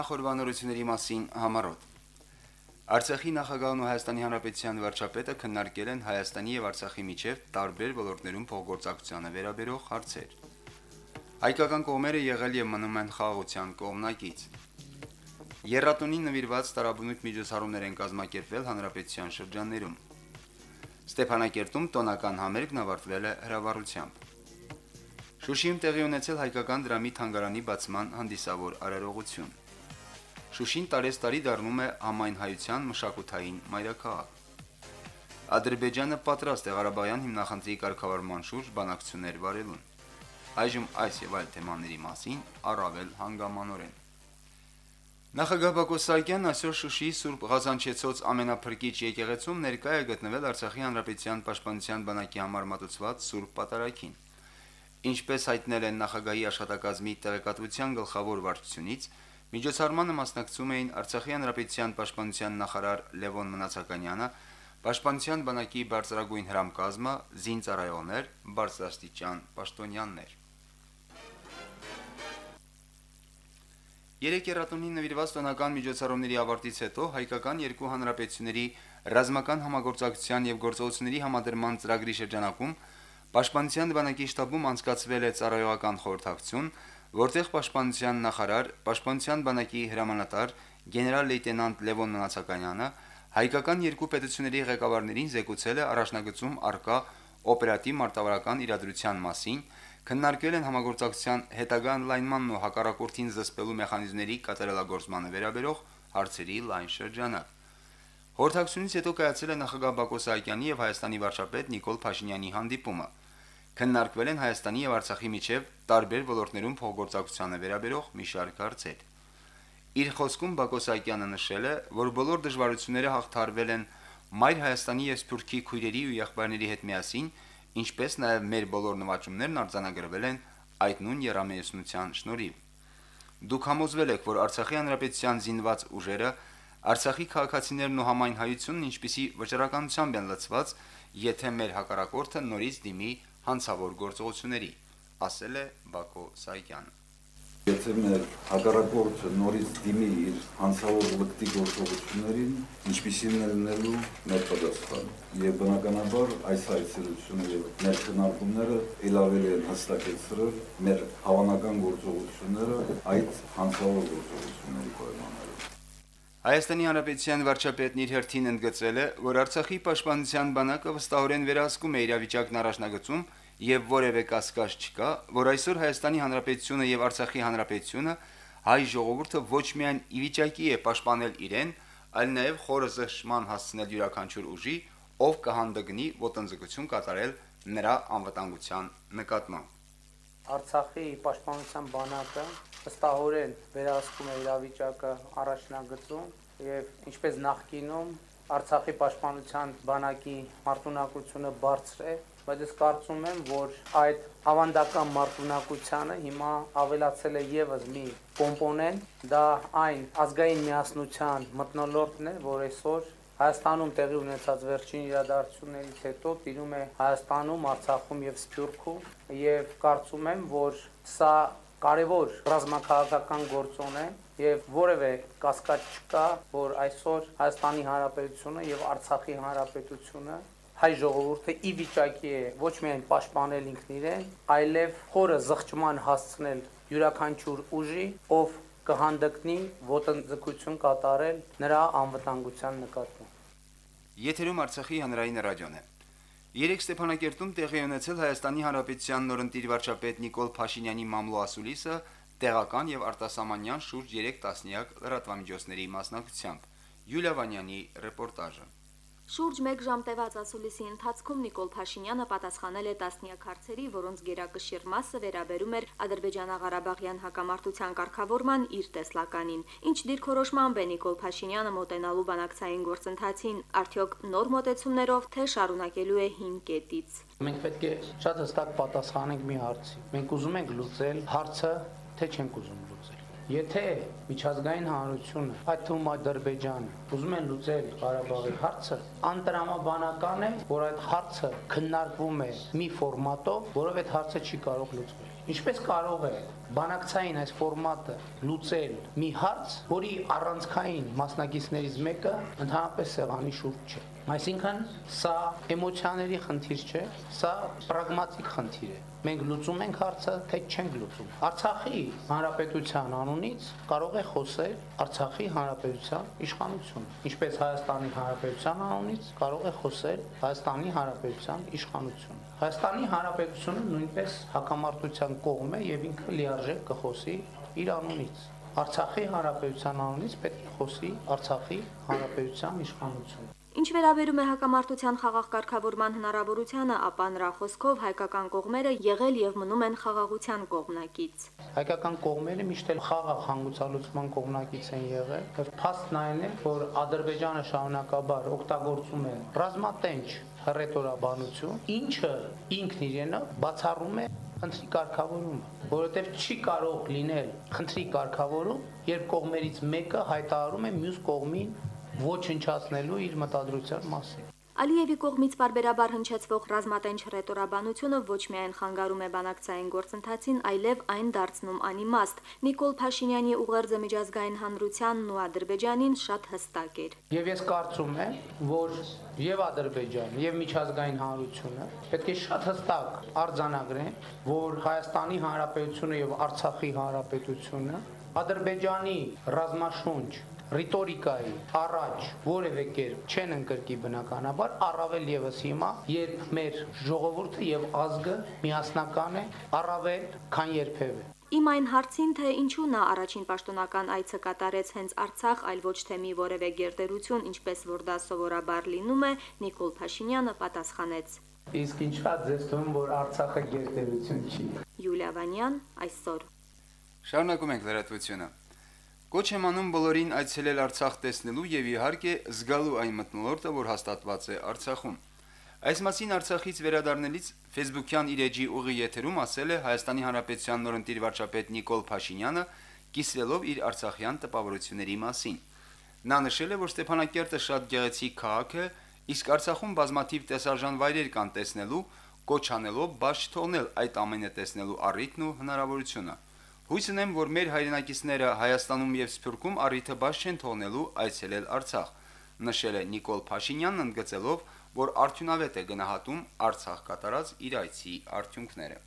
նախորbanությունների մասին համարոտ։ Արցախի նախագահն ու Հայաստանի Հանրապետության վարչապետը քննարկել են Հայաստանի եւ Արցախի միջև տարբեր ոլորտներում փոխգործակցությանը վերաբերող հարցեր։ Հայկական կողմերը եղել եւ մնում են խաղաղության կողմնակից։ Երրատոնին նվիրված տարաբնույթ միջոցառումներ են կազմակերպվել հանրապետության շրջաններում։ Ստեփանակերտում տոնական համերգն ավարտվել է հրավառությամբ։ Շուշիում տեղի ունեցել հայկական դրամի թանգարանի բացման հանդիսավոր արարողություն։ Շուշին տարեստարի դառնում է ամայն հայության մշակութային մայրաքաղաք։ Ադրբեջանը պատրաստ է Ղարաբաղյան հիմնախնդրի կարգավորման շուրջ բանակցություններ վարելուն։ Այժմ այս եւ այլ թեմաների մասին առավել հանգամանորեն։ Նախագահ Բակո Սահակյանն այսօր Շուշիի Սուրբ Ղազանչեցոց ամենափրկիչ եկեղեցում ներկայ է գտնվել Արցախի Հանրապետության Պաշտպանության բանակի համար մատուցված Սուրբ Պատարագին։ Ինչպես հայտնել են նախագահի աշխատակազմի տեղեկատվության գլխավոր վարչությունից, միջոցառմանը մասնակցում էին Արցախի Հանրապետության Պաշտպանության նախարար Լևոն Մնացականյանը, Պաշտպանության բանակի բարձրագույն հրամկազմը, զինծառայողներ, բարձրաստիճան պաշտոնյաներ։ Երեք երատոնին նվիրված տնական միջոցառումների ավարտից հետո հայկական երկու հանրապետությունների ռազմական համագործակցության եւ գործողությունների համադրման ծրագրի շրջանակում Պաշտպանության բանակի շտաբում անցկացվել է ծառայողական խորհրդակցություն, որտեղ Պաշտպանության նախարար, Պաշտպանության բանակի հրամանատար գեներալ լեյտենանտ Լևոն Նացականյանը հայկական երկու պետությունների ղեկավարներին զեկուցել է առաջնագծում արկա օպերատիվ մարտավարական իրադրության մասին, քննարկել են համագործակցության հետագա անլայնմանն ու հակառակորդին զսպելու մեխանիզմների կատարելագործմանը վերաբերող հարցերի լայն շրջանակ։ Հորթակցությունից հետո կայացել է նախագահ Բակո Սահակյանի եւ Հայաստանի վարչապետ Նիկոլ Փաշինյանի հանդիպումը։ Քննարկվել են Հայաստանի եւ Արցախի միջև տարբեր ոլորտներում փոխգործակցությանը վերաբերող մի շարք հարցեր։ Իր խոսքում Բակո Սահակյանը նշել է, որ բոլոր դժվարությունները հաղթարվել են Մայր Հայաստանի եւ Սփյուռքի քույրերի ու եղբայրների հետ միասին ինչպես նաև մեր բոլոր նվաճումներն արձանագրվել են այդ նույն երամեյսնության շնորհիվ։ Դուք համոզվել եք, որ Արցախի հանրապետության զինված ուժերը Արցախի քաղաքացիներն ու համայն հայությունն ինչպիսի վճռականությամբ են լցված, եթե մեր հակառակորդը նորից դիմի հանցավոր գործողությունների, ասել է Բակո Սահակյանը։ Եթե մեր հակառակորդը նորից դիմի իր հանցավոր լկտի գործողություններին, ինչպիսին է լինելու մեր պատասխանը։ Եվ բնականաբար այս հայցելությունը եւ մեր քննարկումները ելավելի են հստակեցրել մեր հավանական գործողությունները այդ հանցավոր գործողությունների պայմաններում։ Հայաստանի Հանրապետության վարչապետն իր հերթին ընդգծել է, որ Արցախի պաշտպանության բանակը վստահորեն վերահսկում է իրավիճակն առաջնագծում եւ որևէ կասկած չկա, որ այսօր Հայաստանի Հանրապետությունը եւ Արցախի Հանրապետությունը հայ ժողովուրդը ոչ միայն ի վիճակի է պաշտպանել իրեն, այլ նաեւ խորը զսպման հասցնել յուրաքանչյուր ուժի, ով կհանդգնի ոտնձգություն կատարել նրա անվտանգության նկատմամբ։ Արցախի պաշտպանության բանակը վստահորեն վերահսկում է իրավիճակը առաջնագծում եւ ինչպես նախկինում Արցախի պաշտպանության բանակի մարտունակությունը բարձր է բայց ես կարծում եմ, որ այդ ավանդական մարտունակությանը հիմա ավելացել է եւս մի կոմպոնենտ, դա այն ազգային միասնության մտնոլորտն է, որ այսօր Հայաստանում տեղի ունեցած վերջին իրադարձություններից հետո տիրում է Հայաստանում, Արցախում եւ Սփյուռքում եւ կարծում եմ, որ սա կարևոր ռազմաքաղաքական գործոն է եւ որևէ կասկած չկա, որ այսօր Հայաստանի Հանրապետությունը եւ Արցախի Հանրապետությունը հայ ժողովուրդը ի վիճակի է ոչ միայն պաշտպանել ինքն իրեն, այլև խորը զղջման հասցնել յուրաքանչյուր ուժի, ով կհանդգնի ոտնձգություն կատարել նրա անվտանգության նկատմամբ։ Եթերում Արցախի հանրային ռադիոն է։ Երեք Ստեփանակերտում տեղի ունեցել Հայաստանի Հանրապետության նորընտիր վարչապետ Նիկոլ Փաշինյանի մամլո ասուլիսը տեղական եւ արտասահմանյան շուրջ 3 տասնյակ լրատվամիջոցների մասնակցությամբ։ Յուլիա Վանյանի ռեպորտաժը։ Շուրջ 1 ժամ տևած ասուլիսի ընթացքում Նիկոլ Փաշինյանը պատասխանել է տասնյակ հարցերի, որոնց գերակշիռ մասը վերաբերում էր Ադրբեջանա-Ղարաբաղյան հակամարտության կարգավորման իր տեսլականին։ Ինչ դիրքորոշմամբ է Նիկոլ Փաշինյանը մոտենալու բանակցային գործընթացին, արդյոք նոր մոտեցումներով թե շարունակելու է հին կետից։ Մենք պետք է շատ հստակ պատասխանենք մի հարցի։ Մենք ուզում ենք լուծել հարցը, թե չենք ուզում լուծել։ Եթե միջազգային հանրությունը, այդ թվում Ադրբեջանը, ուզում են լուծել Ղարաբաղի հարցը, անտրամաբանական է, որ այդ հարցը քննարկվում է մի ֆորմատով, որով այդ հարցը չի կարող լուծվել։ Ինչպես կարող է բանակցային այս ֆորմատը լուծել մի հարց, որի առանցքային մասնակիցներից մեկը ընդհանրապես սեղանի շուրջ չէ։ Այսինքն սա էմոցիաների խնդիր չէ, սա պրագմատիկ խնդիր է։ Մենք լուծում ենք հարցը, թե չենք լուծում։ Արցախի հանրապետության անունից կարող է խոսել Արցախի հանրապետության իշխանությունը, ինչպես Հայաստանի հանրապետության անունից կարող է խոսել Հայաստանի հանրապետության իշխանությունը։ Հայաստանի հանրապետությունը նույնպես հակամարտության կողմ է եւ ինքը լիարժեք կխոսի իր անունից։ Արցախի հանրապետության անունից պետք է խոսի Արցախի հանրապետության իշխանությունը։ Ինչ վերաբերում է հակամարտության խաղաղ կարգավորման հնարավորությանը, ապա նրա խոսքով հայկական կողմերը եղել եւ մնում են խաղաղության կողմնակից։ Հայկական կողմերը միշտ էլ խաղաղ հանգուցալուծման կողմնակից են եղել, եւ փաստն այն է, որ Ադրբեջանը շարունակաբար օգտագործում է ռազմատենչ հռետորաբանություն, ինչը ինքն իրենը բացառում է խնդրի կարգավորումը, որովհետև չի կարող լինել խնդրի կարգավորում, երբ կողմերից մեկը հայտարարում է մյուս կողմին ոչնչացնելու իր մտադրության մասին։ Ալիևի կողմից բարբերաբար հնչեցվող ռազմատենչ ռետորաբանությունը ոչ միայն խանգարում է բանակցային գործընթացին, այլև այն դարձնում անիմաստ։ Նիկոլ Փաշինյանի ուղերձը միջազգային հանրությանն ու Ադրբեջանին շատ հստակ էր։ Եվ ես կարծում եմ, որ եւ Ադրբեջանը եւ միջազգային հանրությունը պետք է շատ հստակ արձանագրեն, որ Հայաստանի Հանրապետությունը եւ Արցախի Հանրապետությունը Ադրբեջանի ռազմաշունչ ռիտորիկայի առաջ որևէ կերպ չեն ընկրկի բնականաբար, առավել եւս հիմա, երբ մեր ժողովուրդը եւ ազգը միասնական է, առավել քան երբևէ։ Իմ այն հարցին, թե ինչու նա առաջին պաշտոնական այցը կատարեց հենց Արցախ, այլ ոչ թե մի որևէ գերտերություն, ինչպես որ դա սովորաբար լինում է, Նիկոլ Փաշինյանը պատասխանեց. Իսկ ինչա ձեզ թվում, որ Արցախը գերտերություն չի։ Յուլիա Վանյան այսօր։ Շարունակում ենք լրատվությունը։ Կոչ եմ անում բոլորին այցելել Արցախ տեսնելու եւ իհարկե զգալու այն մտնոլորտը, որ հաստատված է Արցախում։ Այս մասին Արցախից վերադառնելիս Facebook-յան իր էջի ուղի եթերում ասել է Հայաստանի Հանրապետության նորընտիր վարչապետ Նիկոլ Փաշինյանը, կիսվելով իր Արցախյան տպավորությունների մասին։ Նա նշել է, որ Ստեփանակերտը շատ գեղեցիկ քաղաք է, իսկ Արցախում բազմաթիվ տեսարժան վայրեր կան տեսնելու, կոչ անելով բաց չթողնել այդ ամենը տեսնելու առիթն ու հնարավորությունը։ Հույս ունեմ, որ մեր հայրենակիցները Հայաստանում եւ Սփյուռքում առիթը բաց չեն թողնելու այցելել Արցախ, նշել է Նիկոլ Փաշինյանն ընդգծելով, որ արդյունավետ է գնահատում Արցախ կատարած իր այցի արդյունքները։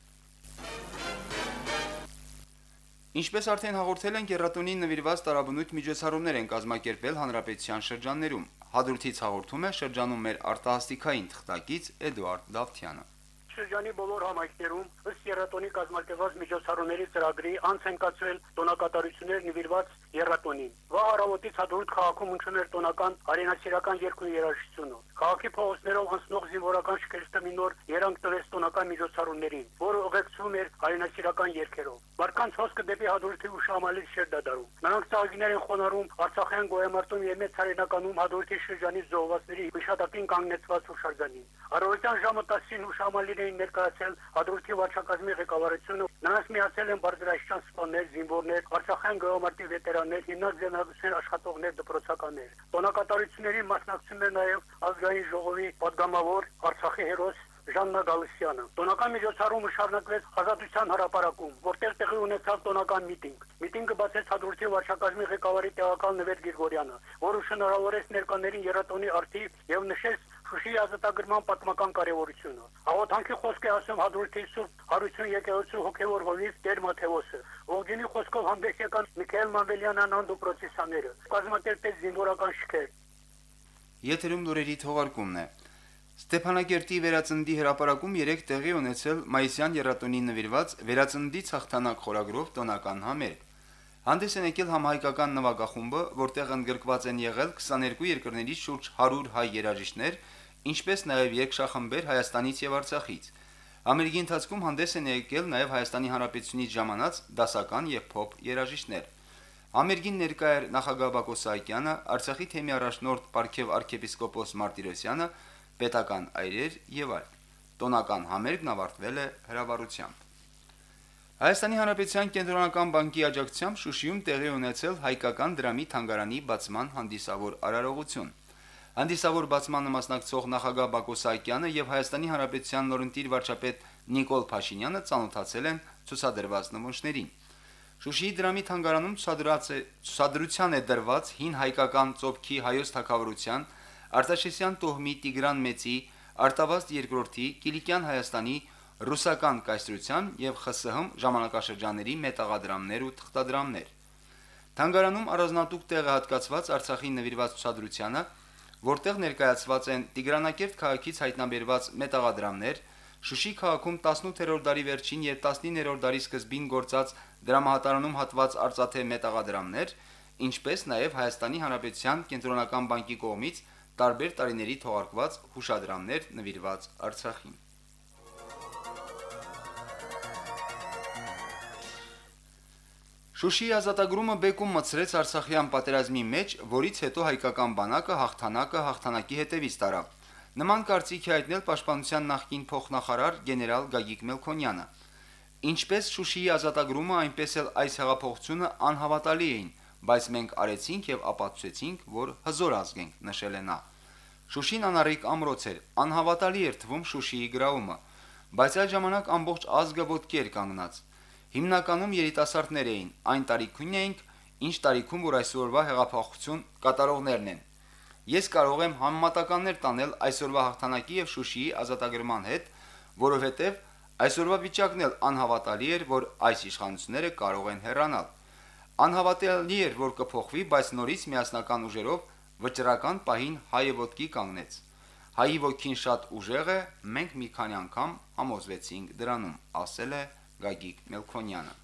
Ինչպես արդեն հաղորդել են, Գերատոնին նվիրված տարաբնույթ միջոցառումներ են կազմակերպել հանրապետության շրջաններում։ Հադրութից հաղորդում է շրջանում մեր արտահասթիկային թղթակից Էդուարդ Դավթյանը շրջանի բոլոր համայնքներում ըստ երաթոնի կազմակերպված միջոցառումների ծրագրի անց են կացվել տոնակատարություններ նվիրված երաթոնին։ Վաղ առավոտից հաջորդ քաղաքում էր տոնական արենասիրական երկու երաժշտությունը։ Քաղաքի փողոցներով անցնող զինվորական շքերստը մի նոր երանգ տվեց տոնական միջոցառումներին, որը ուղեկցվում էր արենասիրական երգերով։ Մարկանց հոսքը դեպի հաջորդի ուշամալից չէր դադարում։ Նրանք ծաղիկներ են խոնարհում Արցախյան գոյամարտում եւ մեծ հայրենականում հաջորդի շրջանի զոհվածների հիշատակին կանգնեցված հուշարձանին։ Առավոտյան ժամը 10-ին հուշամալին էին ներկայացել հաջորդի վարչակազմի ղեկավարությունը։ Նրանց միացել են բարձրաստիճան սպաներ, զինվորներ, Արցախյան գոյամարտի ուսանողներ, հիմնարդ ձեռնարկություններ աշխատողներ, դպրոցականներ։ Տոնակատարությունների մասնակցում է նաև ազգային ժողովի պատգամավոր Արցախի հերոս Ժաննա Գալստյանը։ Տոնական միջոցառումը շարունակվեց Ազատության հրապարակում, որտեղ տեղի ունեցավ տոնական միտինգ։ Միտինգը բացեց հադրութի վարչակազմի ղեկավարի տեղակալ Նվեր Գրիգորյանը, որը շնորհավորեց ներկաներին երատոնի արդի եւ նշեց Շուշի ազատագրման պատմական կարևորությունը։ Աղոթանքի խոսք է ասում հաջորդի Սուրբ Հարություն եկեղեցու հոգևոր հովիվ Տեր Մաթեոսը։ Ողջունի խոսքով հանդես եկան Միքայել Մանվելյանն Անանդու պրոցեսաները։ Կազմակերպեց զինվորական շքեր։ Եթերում լուրերի թողարկումն է։ Ստեփանակերտի վերածնդի հրապարակում 3 տեղի ունեցել մայիսյան երաթոնի նվիրված վերածնդի ցախտանակ խորագրով տոնական համեր։ Հանդես են եկել համահայկական նվագախումբը, որտեղ ընդգրկված են եղել 22 երկրներից շուրջ 100 հայ երաժիշտներ, ինչպես նաև երկշախմբեր Հայաստանից եւ Արցախից։ Ամերիկի ընթացքում հանդես են եկել նաև Հայաստանի Հանրապետությունից ժամանած դասական եւ փոփ երաժիշտներ։ Ամերիկին ներկա էր նախագահ Բակո Սահակյանը, Արցախի թեմի առաջնորդ Պարքև arczepiskopos Մարտիրոսյանը, պետական այրեր եւ այլ։ Տոնական համերգն ավարտվել է հրավառությամբ։ Հայաստանի Հանրապետության կենտրոնական բանկի աջակցությամբ Շուշիում տեղի ունեցել հայկական դրամի թանգարանի բացման հանդիսավոր արարողություն։ Հանդիսավոր բացմանը մասնակցող նախագահ Բակո Սահակյանը եւ Հայաստանի Հանրապետության նորընտիր վարչապետ Նիկոլ Փաշինյանը ցանոթացել են ցուցադրված նմուշներին։ Շուշիի դրամի թանգարանում ցուցադրած է ցուցադրության է դրված հին հայկական ծոփքի հայոց թակավորության Արտաշեսյան տոհմի Տիգրան Մեծի Արտավազդ II-ի Կիլիկյան Հայաստանի ռուսական կայսրության եւ ԽՍՀՄ ժամանակաշրջանների մետաղադրամներ ու թղթադրամներ։ Թանգարանում առանձնատուկ տեղ է հատկացված Արցախի նվիրված ցուցադրությանը, որտեղ ներկայացված են Տիգրանակերտ քաղաքից հայտնաբերված մետաղադրամներ, Շուշի քաղաքում 18-րդ դարի վերջին եւ 19-րդ դարի սկզբին գործած դրամահատարանում հատված արծաթե մետաղադրամներ, ինչպես նաեւ Հայաստանի Հանրապետության կենտրոնական բանկի կողմից տարբեր տարիների թողարկված հուշադրամներ նվիրված Արցախին։ Շուշիի ազատագրումը բեկում մցրեց Արցախյան պատերազմի մեջ, որից հետո հայկական բանակը հաղթանակը հաղթանակի հետևից տարավ։ Նման կարծիք է հայտնել Պաշտպանության նախկին փոխնախարար գեներալ Գագիկ Մելքոնյանը։ Ինչպես Շուշիի ազատագրումը, այնպես էլ այս հեղափոխությունը անհավատալի էին, բայց մենք արեցինք եւ ապացուցեցինք, որ հզոր ազգ ենք, նշել է նա։ Շուշին անառիկ ամրոց էր, անհավատալի էր թվում Շուշիի գրաումը, բայց այդ ժամանակ ամբողջ ազգը ոտքի էր կանգնած։ Հիմնականում երիտասարդներ էին, այն տարիքին էինք, ինչ տարիքում որ այսօրվա հեղափոխություն կատարողներն են։ Ես կարող եմ համեմատականներ տանել այսօրվա հաղթանակի եւ Շուշիի ազատագրման հետ, որովհետեւ այսօրվա վիճակն էլ անհավատալի էր, որ այս իշխանությունները կարող են հեռանալ։ Անհավատալի էր, որ կփոխվի, բայց նորից միասնական ուժերով վճռական պահին հայը ոտքի կանգնեց։ Հայի ոգին շատ ուժեղ է, մենք մի քանի անգամ համոզվեցինք դրանում, ասել է Գագիկ Մելքոնյանը։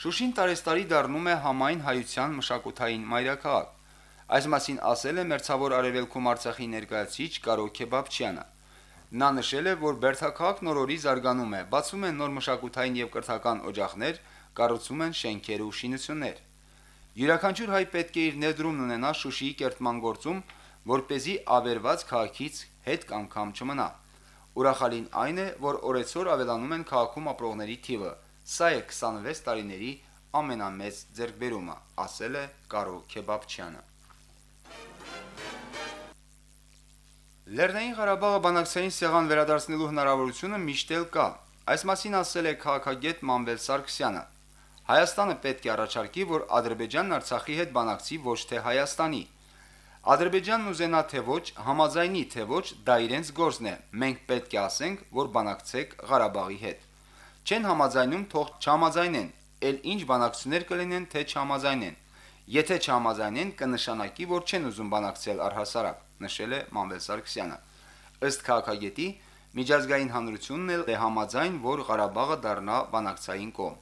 Շուշին տարեստարի դառնում է համայն հայության մշակութային մայրաքաղաք։ Այս մասին ասել է Մերձավոր Արևելքում Արցախի ներկայացիչ Կարո Քեբաբչյանը։ Նա նշել է, որ Բերթաքաղաքն օրորի զարգանում է, բացում են նոր մշակութային եւ կրթական օջախներ, կառուցում են շենքեր ու շինություններ։ Յուրաքանչյուր հայ պետք է իր ներդրումն ունենա Շուշիի կերտման գործում, որ เป զի ավերված քաղաքից հետ կանգամ չմնա։ Ուրախալին այն է, որ օրեցօր ավելանում են քաղաքում ապրողների թիվը։ Սա է 26 տարիների ամենամեծ ձեռքբերումը, ասել է Կարո Քեբաբչյանը։ Լեռնային Ղարաբաղը բանակցային սեղան վերադարձնելու հնարավորությունը միշտ էլ կա։ Այս մասին ասել է քաղաքագետ Մանվել Սարգսյանը։ Հայաստանը պետք է առաջարկի, որ Ադրբեջանն Արցախի հետ բանակցի ոչ թե Հայաստանի։ Ադրբեջանն ուզենա թե ոչ, համաձայնի թե ոչ, դա իրենց գործն է։ Մենք պետք է ասենք, որ բանակցեք Ղարաբաղի հետ։ Չեն համաձայնում, թող չհամաձայնեն, ել ինչ բանակցություններ կլինեն, թե չհամաձայնեն։ Եթե չհամաձայնեն, կնշանակի, որ չեն ուզում բանակցել առհասարակ, նշել է Մանվել Սարգսյանը։ Ըստ քաղաքագետի, միջազգային հանրությունն էլ է համաձայն, որ Ղարաբաղը դառնա բանակցային կողմ։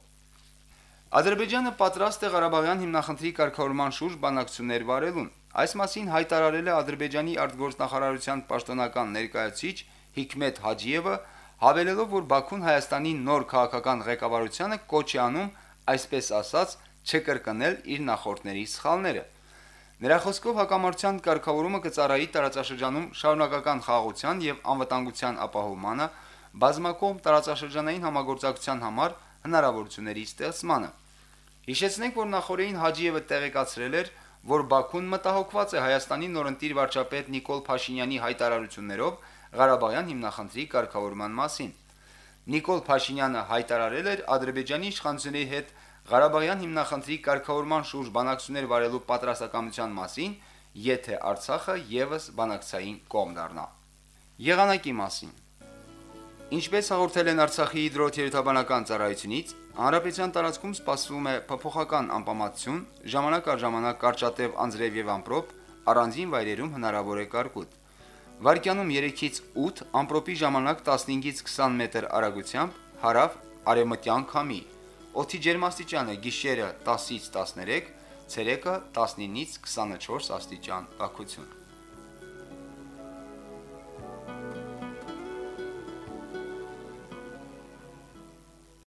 Ադրբեջանը պատրաստ է Ղարաբաղյան հիմնախնդրի կարգավորման շուրջ բանակցություններ վարելուն։ Այս մասին հայտարարել է Ադրբեջանի արտգործնախարարության պաշտոնական ներկայացուցիչ Հիկմետ Հաջիևը, հավելելով, որ Բաքուն Հայաստանի նոր քաղաքական ղեկավարությանը կոչ է անում, այսպես ասած, չկրկնել իր նախորդների սխալները։ Նրա խոսքով հակամարտության կարգավորումը կծառայի տարածաշրջանում շարունակական խաղաղության եւ անվտանգության ապահովմանը, բազմակողմ տարածաշրջանային համագործակցության համար հնարավորությունների ստեղծմանը։ Հիշեցնենք, որ նախորդին Հաջիևը տեղեկացրել էր, որ Բաքուն մտահոգված է Հայաստանի նորընտիր վարչապետ Նիկոլ Փաշինյանի հայտարարություններով Ղարաբաղյան հիմնախնդրի կարգավորման մասին։ Նիկոլ Փաշինյանը հայտարարել էր Ադրբեջանի իշխանությունների հետ Ղարաբաղյան հիմնախնդրի կարգավորման շուրջ բանակցություններ վարելու պատրաստակամության մասին, եթե Արցախը եւս բանակցային կողմ դառնա։ Եղանակի մասին Ինչպես հաղորդել են Արցախի հիդրոթերապևտաբանական ծառայությունից, հանրապետության տարածքում սպասվում է փոփոխական անպամատություն, ժամանակ առ ժամանակ կարճատև անձրև եւ ամպրոպ, առանձին վայրերում հնարավոր է կարկուտ։ Վարկյանում 3-ից 8, ամպրոպի ժամանակ 15-ից 20 մետր արագությամբ հարավ արևմտյան քամի։ Օդի ջերմաստիճանը գիշերը 10-ից 13, ցերեկը 19-ից 24 աստիճան տաքություն։